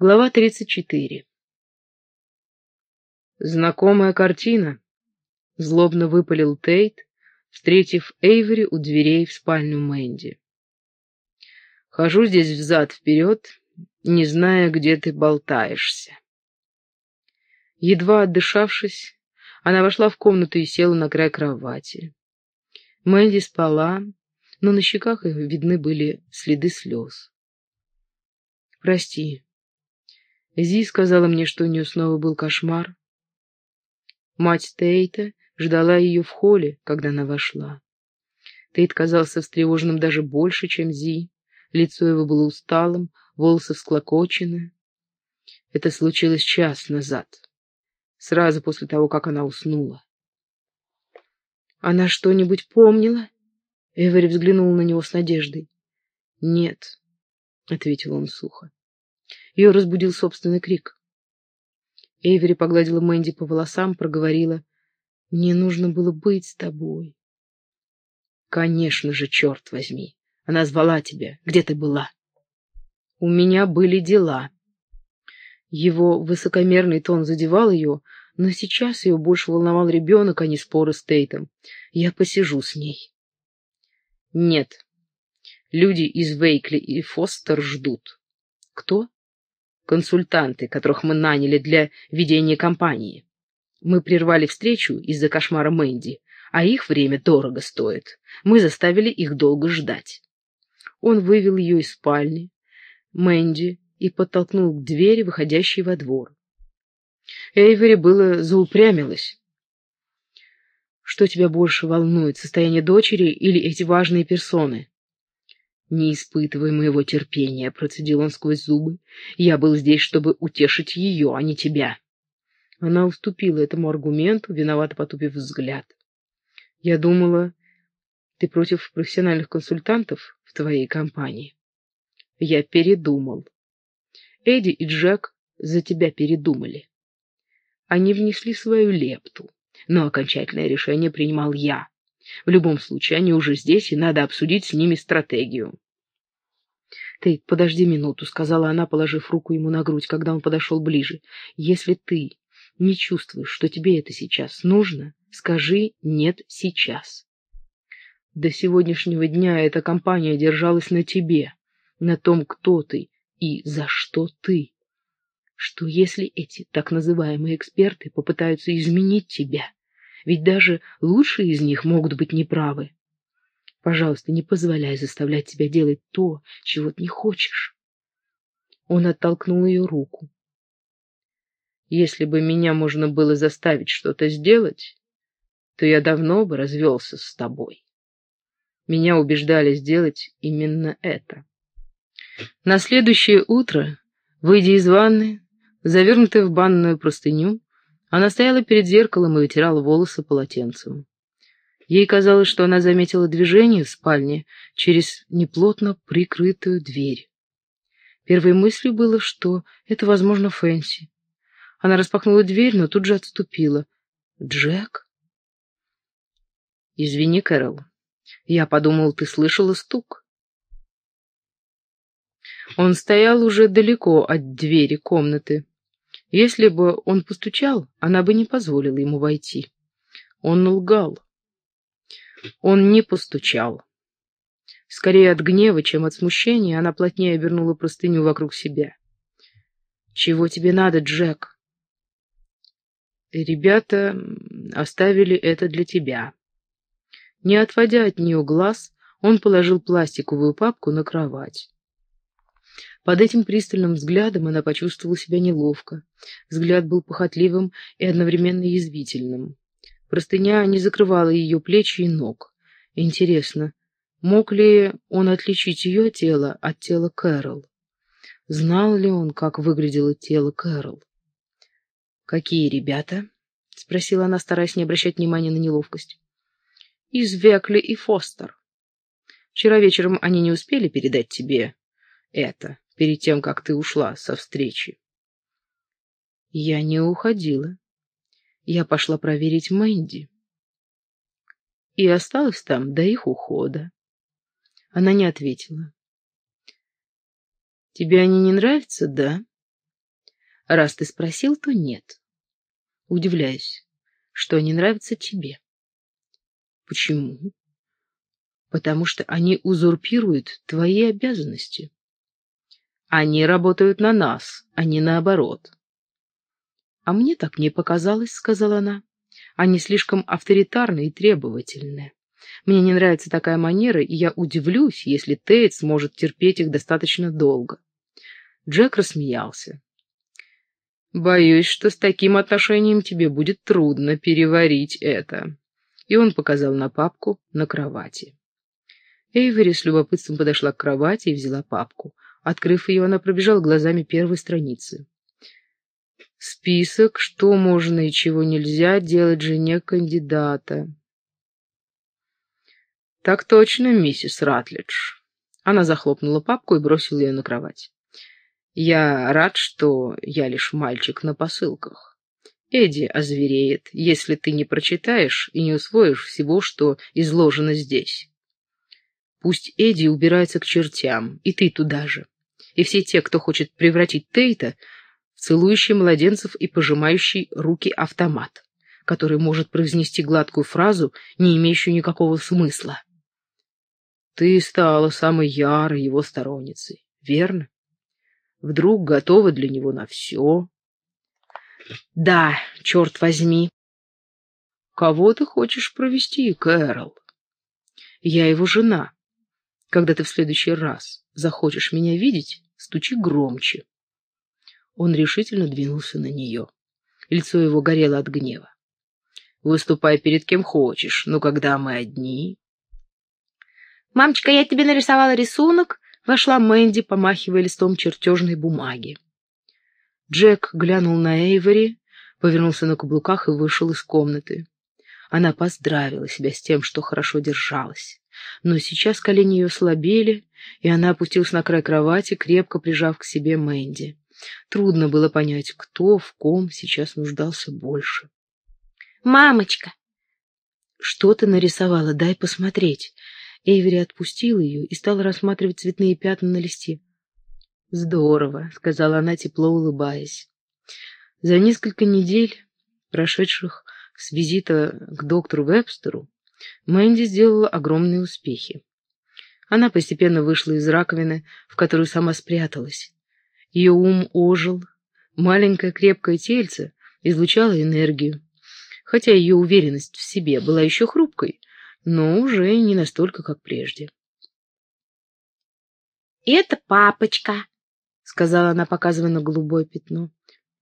Глава 34. Знакомая картина, злобно выпалил Тейт, встретив Эйвери у дверей в спальню Мэнди. Хожу здесь взад-вперед, не зная, где ты болтаешься. Едва отдышавшись, она вошла в комнату и села на край кровати. Мэнди спала, но на щеках их видны были следы слез. «Прости», Зи сказала мне, что у нее снова был кошмар. Мать Тейта ждала ее в холле, когда она вошла. Тейт казался встревоженным даже больше, чем Зи. Лицо его было усталым, волосы всклокочены. Это случилось час назад, сразу после того, как она уснула. «Она что-нибудь помнила?» Эвери взглянул на него с надеждой. «Нет», — ответил он сухо. Ее разбудил собственный крик. Эйвери погладила Мэнди по волосам, проговорила. «Мне нужно было быть с тобой». «Конечно же, черт возьми! Она звала тебя. Где ты была?» «У меня были дела». Его высокомерный тон задевал ее, но сейчас ее больше волновал ребенок, а не споры с Тейтом. «Я посижу с ней». «Нет. Люди из Вейкли и Фостер ждут». «Кто?» Консультанты, которых мы наняли для ведения кампании. Мы прервали встречу из-за кошмара Мэнди, а их время дорого стоит. Мы заставили их долго ждать. Он вывел ее из спальни, Мэнди, и подтолкнул к двери, выходящей во двор. Эйвери было заупрямилась. «Что тебя больше волнует, состояние дочери или эти важные персоны?» «Не испытывай моего терпения», — процедил он сквозь зубы. «Я был здесь, чтобы утешить ее, а не тебя». Она уступила этому аргументу, виновато потупив взгляд. «Я думала, ты против профессиональных консультантов в твоей компании?» «Я передумал. Эдди и Джек за тебя передумали. Они внесли свою лепту, но окончательное решение принимал я». В любом случае, они уже здесь, и надо обсудить с ними стратегию. «Ты подожди минуту», — сказала она, положив руку ему на грудь, когда он подошел ближе. «Если ты не чувствуешь, что тебе это сейчас нужно, скажи «нет» сейчас». До сегодняшнего дня эта компания держалась на тебе, на том, кто ты и за что ты. Что если эти так называемые эксперты попытаются изменить тебя? Ведь даже лучшие из них могут быть неправы. Пожалуйста, не позволяй заставлять тебя делать то, чего ты не хочешь. Он оттолкнул ее руку. Если бы меня можно было заставить что-то сделать, то я давно бы развелся с тобой. Меня убеждали сделать именно это. На следующее утро, выйдя из ванны, завернутая в банную простыню, она стояла перед зеркалом и вытирала волосы полотенцем. Ей казалось, что она заметила движение в спальне через неплотно прикрытую дверь. Первой мыслью было, что это, возможно, Фэнси. Она распахнула дверь, но тут же отступила. «Джек?» «Извини, Кэрол. Я подумал, ты слышала стук». Он стоял уже далеко от двери комнаты. Если бы он постучал, она бы не позволила ему войти. Он лгал. Он не постучал. Скорее от гнева, чем от смущения, она плотнее обернула простыню вокруг себя. «Чего тебе надо, Джек?» «Ребята оставили это для тебя». Не отводя от нее глаз, он положил пластиковую папку на кровать. Под этим пристальным взглядом она почувствовала себя неловко. Взгляд был похотливым и одновременно язвительным. Простыня не закрывала ее плечи и ног. Интересно, мог ли он отличить ее тело от тела Кэрол? Знал ли он, как выглядело тело Кэрол? «Какие ребята?» — спросила она, стараясь не обращать внимания на неловкость. «Из Векли и Фостер. Вчера вечером они не успели передать тебе это перед тем, как ты ушла со встречи. Я не уходила. Я пошла проверить Мэнди. И осталась там до их ухода. Она не ответила. Тебе они не нравятся, да? Раз ты спросил, то нет. Удивляюсь, что они нравятся тебе. Почему? Потому что они узурпируют твои обязанности. Они работают на нас, а не наоборот. А мне так не показалось, сказала она. Они слишком авторитарны и требовательны. Мне не нравится такая манера, и я удивлюсь, если Тейт сможет терпеть их достаточно долго. Джек рассмеялся. «Боюсь, что с таким отношением тебе будет трудно переварить это». И он показал на папку на кровати. Эйвери с любопытством подошла к кровати и взяла папку. Открыв ее, она пробежала глазами первой страницы. Список, что можно и чего нельзя делать жене кандидата. Так точно, миссис Ратлидж. Она захлопнула папку и бросила ее на кровать. Я рад, что я лишь мальчик на посылках. Эдди озвереет, если ты не прочитаешь и не усвоишь всего, что изложено здесь. Пусть Эдди убирается к чертям, и ты туда же. И все те, кто хочет превратить Тейта целующий младенцев и пожимающий руки автомат, который может произнести гладкую фразу, не имеющую никакого смысла. Ты стала самой ярой его сторонницей, верно? Вдруг готова для него на все? Да, черт возьми. Кого ты хочешь провести, Кэрол? Я его жена. Когда ты в следующий раз захочешь меня видеть, стучи громче. Он решительно двинулся на нее. Лицо его горело от гнева. «Выступай перед кем хочешь, но когда мы одни...» «Мамочка, я тебе нарисовала рисунок», — вошла Мэнди, помахивая листом чертежной бумаги. Джек глянул на Эйвори, повернулся на каблуках и вышел из комнаты. Она поздравила себя с тем, что хорошо держалась. Но сейчас колени ее слабели, и она опустилась на край кровати, крепко прижав к себе Мэнди. Трудно было понять, кто в ком сейчас нуждался больше. «Мамочка!» «Что ты нарисовала? Дай посмотреть». Эйвери отпустил ее и стала рассматривать цветные пятна на листе. «Здорово», — сказала она, тепло улыбаясь. За несколько недель, прошедших с визита к доктору Вебстеру, Мэнди сделала огромные успехи. Она постепенно вышла из раковины, в которую сама спряталась, ее ум ожил, маленькое крепкое тельце излучало энергию, хотя ее уверенность в себе была еще хрупкой, но уже не настолько, как прежде. «Это папочка», — сказала она, показывая на голубое пятно.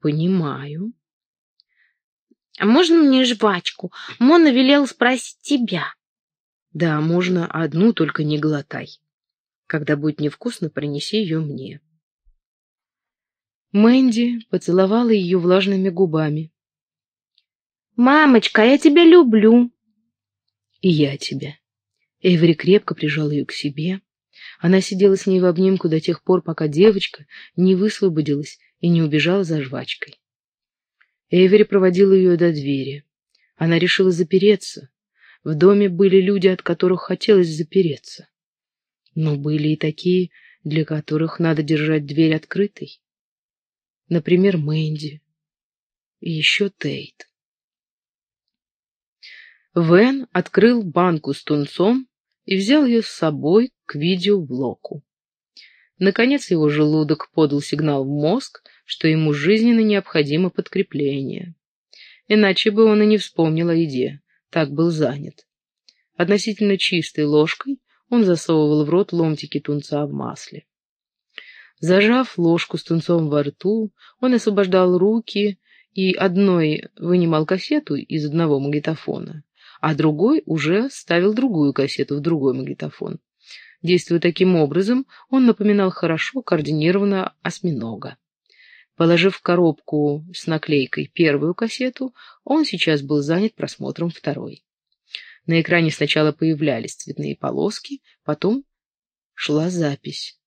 «Понимаю». «А можно мне жвачку? Мона велел спросить тебя». «Да, можно одну, только не глотай. Когда будет невкусно, принеси ее мне». Мэнди поцеловала ее влажными губами. «Мамочка, я тебя люблю!» «И я тебя!» Эйвери крепко прижал ее к себе. Она сидела с ней в обнимку до тех пор, пока девочка не высвободилась и не убежала за жвачкой. Эйвери проводила ее до двери. Она решила запереться. В доме были люди, от которых хотелось запереться. Но были и такие, для которых надо держать дверь открытой. Например, Мэнди. И еще Тейт. Вен открыл банку с тунцом и взял ее с собой к видеоблоку. Наконец его желудок подал сигнал в мозг, что ему жизненно необходимо подкрепление. Иначе бы он и не вспомнил о еде, так был занят. Относительно чистой ложкой он засовывал в рот ломтики тунца в масле. Зажав ложку с тунцом во рту, он освобождал руки и одной вынимал кассету из одного магнитофона, а другой уже ставил другую кассету в другой магнитофон. Действуя таким образом, он напоминал хорошо координированного осьминога. Положив в коробку с наклейкой первую кассету, он сейчас был занят просмотром второй. На экране сначала появлялись цветные полоски, потом шла запись.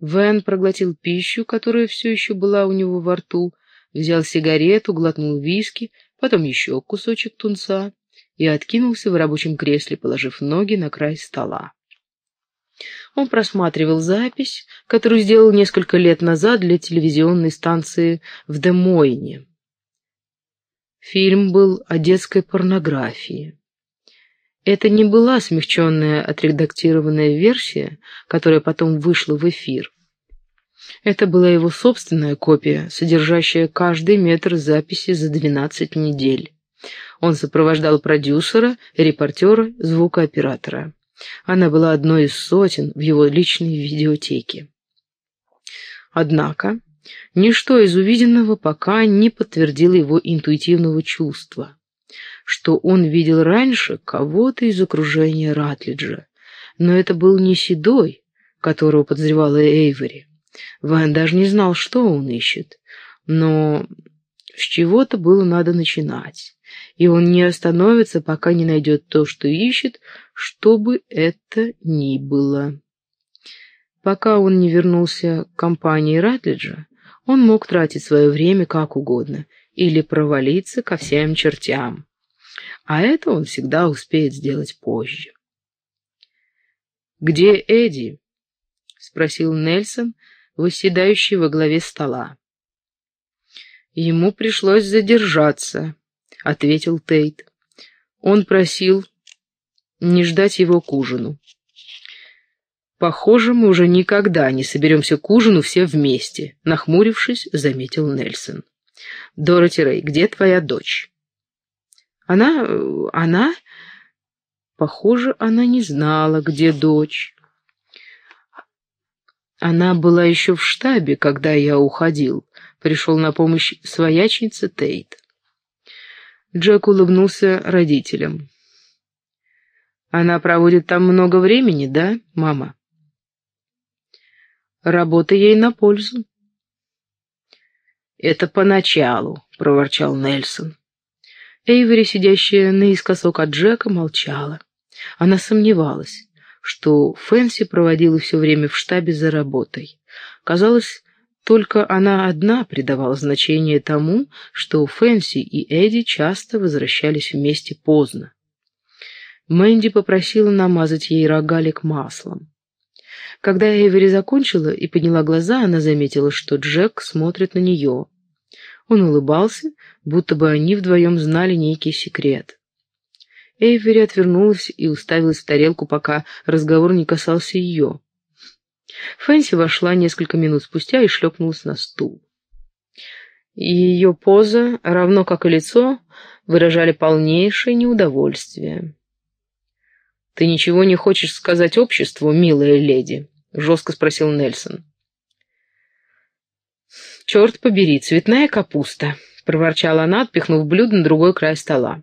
Вен проглотил пищу, которая все еще была у него во рту, взял сигарету, глотнул виски, потом еще кусочек тунца и откинулся в рабочем кресле, положив ноги на край стола. Он просматривал запись, которую сделал несколько лет назад для телевизионной станции в Демойне. Фильм был о детской порнографии. Это не была смягченная, отредактированная версия, которая потом вышла в эфир. Это была его собственная копия, содержащая каждый метр записи за 12 недель. Он сопровождал продюсера, репортера, звукооператора. Она была одной из сотен в его личной видеотеке. Однако, ничто из увиденного пока не подтвердило его интуитивного чувства, что он видел раньше кого-то из окружения Ратлиджа. Но это был не Седой, которого подозревала Эйвори. Ван даже не знал, что он ищет, но с чего-то было надо начинать и он не остановится, пока не найдет то, что ищет, что бы это ни было. Пока он не вернулся к компании Ратлиджа, он мог тратить свое время как угодно или провалиться ко всем чертям. А это он всегда успеет сделать позже. «Где Эдди?» — спросил Нельсон, восседающий во главе стола. Ему пришлось задержаться, — ответил Тейт. Он просил не ждать его к ужину. «Похоже, мы уже никогда не соберемся к ужину все вместе», — нахмурившись, заметил Нельсон. «Дороти Рэй, где твоя дочь?» «Она... она...» Похоже, она не знала, где дочь. Она была еще в штабе, когда я уходил. Пришел на помощь своячница Тейт. Джек улыбнулся родителям. «Она проводит там много времени, да, мама?» «Работа ей на пользу». «Это поначалу», — проворчал Нельсон. Эйвери, сидящая наискосок от Джека, молчала. Она сомневалась, что Фэнси проводила все время в штабе за работой. Казалось, только она одна придавала значение тому, что Фэнси и Эдди часто возвращались вместе поздно. Мэнди попросила намазать ей рогалик маслом. Когда Эйвери закончила и подняла глаза, она заметила, что Джек смотрит на нее. Он улыбался, будто бы они вдвоем знали некий секрет. Эйвери отвернулась и уставилась в тарелку, пока разговор не касался ее. Фэнси вошла несколько минут спустя и шлепнулась на стул. Ее поза, равно как и лицо, выражали полнейшее неудовольствие. «Ты ничего не хочешь сказать обществу, милая леди?» — жестко спросил Нельсон. «Черт побери, цветная капуста!» — проворчала она, отпихнув блюдо на другой край стола.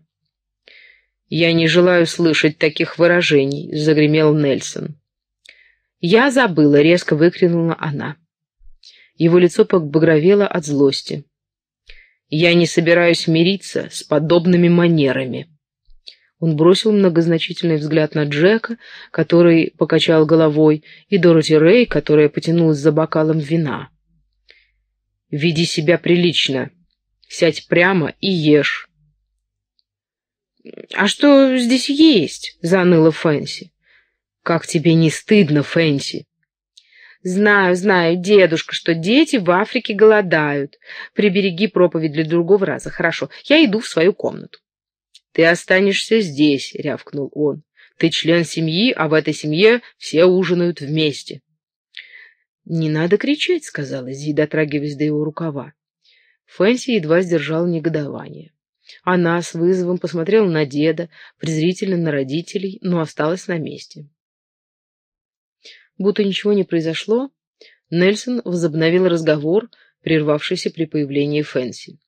«Я не желаю слышать таких выражений», — загремел Нельсон. «Я забыла!» — резко выкрикнула она. Его лицо побагровело от злости. «Я не собираюсь мириться с подобными манерами». Он бросил многозначительный взгляд на Джека, который покачал головой, и Дороти Рэй, которая потянулась за бокалом вина. «Веди себя прилично. Сядь прямо и ешь». «А что здесь есть?» — заныла Фэнси. «Как тебе не стыдно, Фэнси?» «Знаю, знаю, дедушка, что дети в Африке голодают. Прибереги проповедь для другого раза. Хорошо, я иду в свою комнату». «Ты останешься здесь», — рявкнул он. «Ты член семьи, а в этой семье все ужинают вместе». «Не надо кричать», — сказала Зи, дотрагиваясь до его рукава. Фэнси едва сдержал негодование. Она с вызовом посмотрела на деда, презрительно на родителей, но осталась на месте. Будто ничего не произошло, Нельсон возобновил разговор, прервавшийся при появлении Фэнси.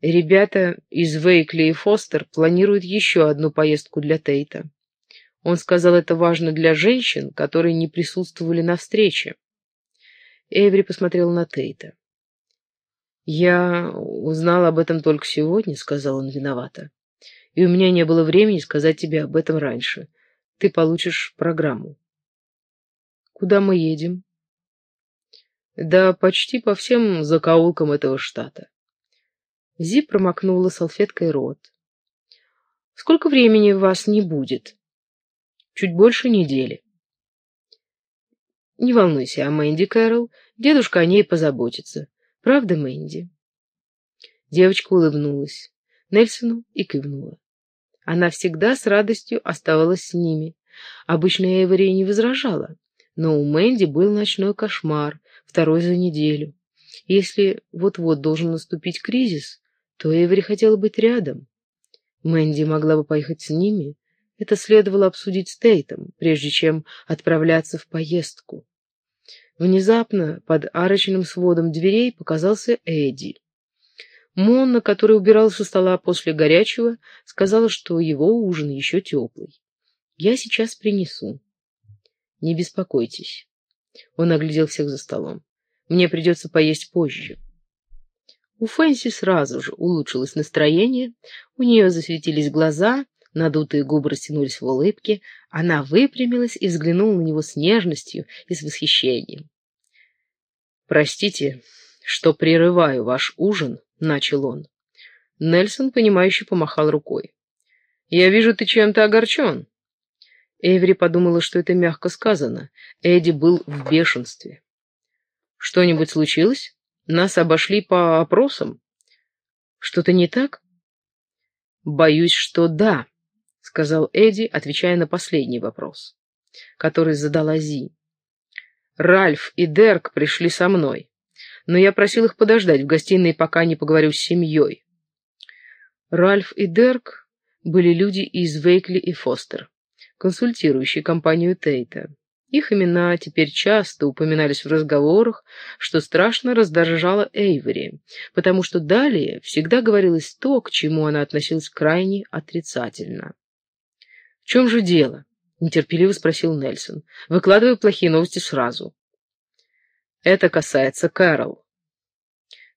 Ребята из Вейкли и Фостер планируют еще одну поездку для Тейта. Он сказал, это важно для женщин, которые не присутствовали на встрече. Эври посмотрел на Тейта. «Я узнал об этом только сегодня», — сказал он виновато. «И у меня не было времени сказать тебе об этом раньше. Ты получишь программу». Куда мы едем? Да почти по всем закоулкам этого штата. Зи промокнула салфеткой рот. Сколько времени вас не будет? Чуть больше недели. Не волнуйся о Мэнди, Кэрол. Дедушка о ней позаботится. Правда, Мэнди?» Девочка улыбнулась Нельсону и кивнула. Она всегда с радостью оставалась с ними. Обычно Эйвори не возражала, но у Мэнди был ночной кошмар, второй за неделю. Если вот-вот должен наступить кризис, то Эйвори хотела быть рядом. Мэнди могла бы поехать с ними. Это следовало обсудить с Тейтом, прежде чем отправляться в поездку. Внезапно под арочным сводом дверей показался Эдди. Монна, которая убиралась со стола после горячего, сказала, что его ужин еще теплый. «Я сейчас принесу». «Не беспокойтесь». Он оглядел всех за столом. «Мне придется поесть позже». У Фэнси сразу же улучшилось настроение, у нее засветились глаза, надутые губы растянулись в улыбке, она выпрямилась и взглянула на него с нежностью и с восхищением. «Простите, что прерываю ваш ужин», — начал он. Нельсон, понимающе помахал рукой. «Я вижу, ты чем-то огорчен». Эйвери подумала, что это мягко сказано. Эдди был в бешенстве. «Что-нибудь случилось? Нас обошли по опросам. Что-то не так?» «Боюсь, что да», — сказал Эдди, отвечая на последний вопрос, который задала Зи. «Ральф и Дерк пришли со мной но я просил их подождать в гостиной, пока не поговорю с семьей. Ральф и Дерк были люди из Вейкли и Фостер, консультирующие компанию Тейта. Их имена теперь часто упоминались в разговорах, что страшно раздражало Эйвери, потому что далее всегда говорилось то, к чему она относилась крайне отрицательно. «В чем же дело?» — нетерпеливо спросил Нельсон. «Выкладывай плохие новости сразу». Это касается Кэрол.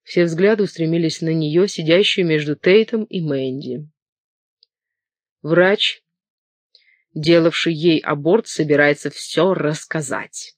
Все взгляды устремились на нее, сидящую между Тейтом и Мэнди. Врач, делавший ей аборт, собирается все рассказать.